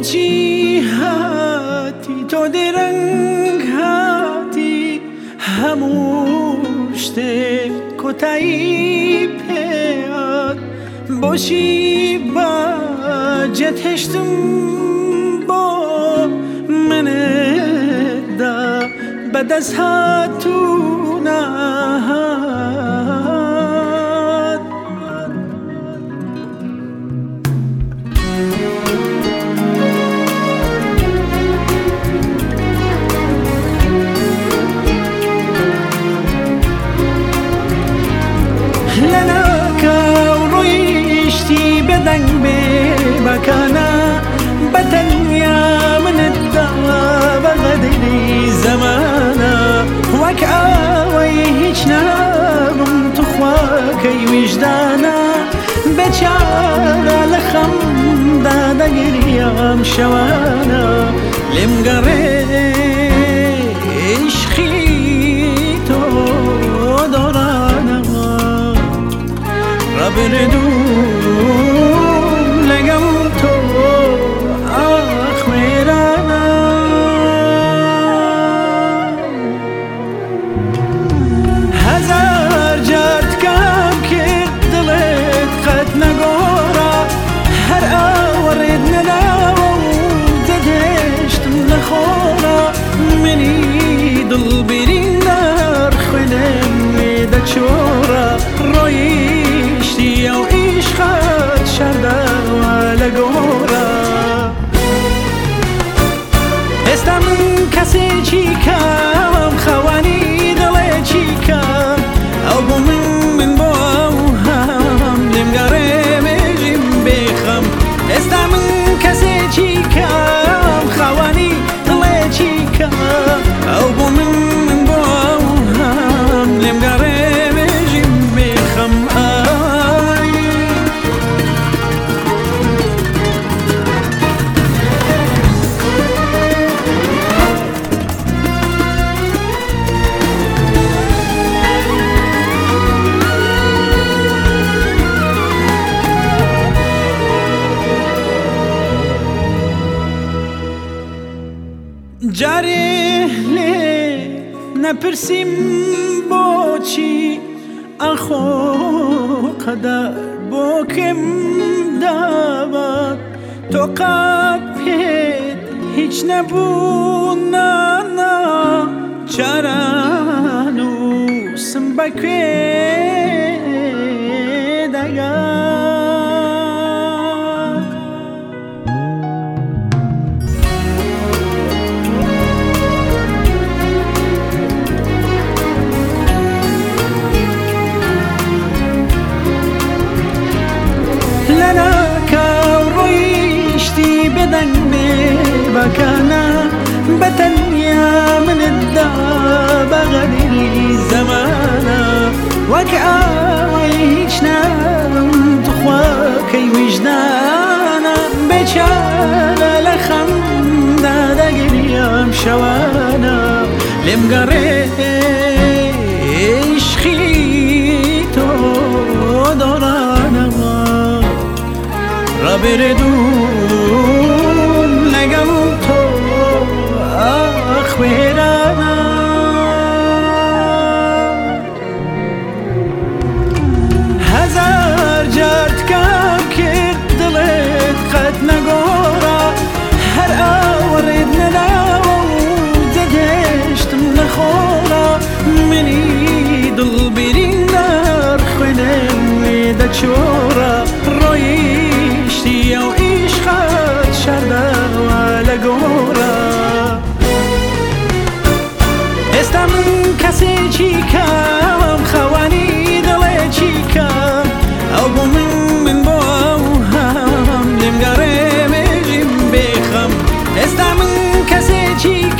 بۆچی هاتی تۆ دێرەنگ هاتی هەموو شتێک کۆتایی پێات بۆچی باجێت هێشتم بۆ منێدا بەدەست ویژدانە بەچارە لە خەمدا دەگریام شەوانە لێم گەڕێ عشقی تۆ دۆرانەوە ڕەبردوو cacete, cara. جارێ لێ نەپرسیم بۆچی ئەخۆ قەدەر بۆ کەم داوە تۆ قات پێت هیچ نەبوو مكانها بتنيا من الدابة بغدي زمانا وكأي شنام تخواكي وجدانا بشانا لخندا دقل يام شوانا لم قريش خيتو دورانا ما ربردو چۆرە ڕۆیشتی ئەو ئیشخەت شەردەوە لە گۆرە ئێستا من کەسێکی کەم خەوانی دەڵێ چیکە ئەو بۆ من من بۆ ئەو هەم لێمگەڕێ مێژیم بێخەم. ئێستا من کەسێکی کە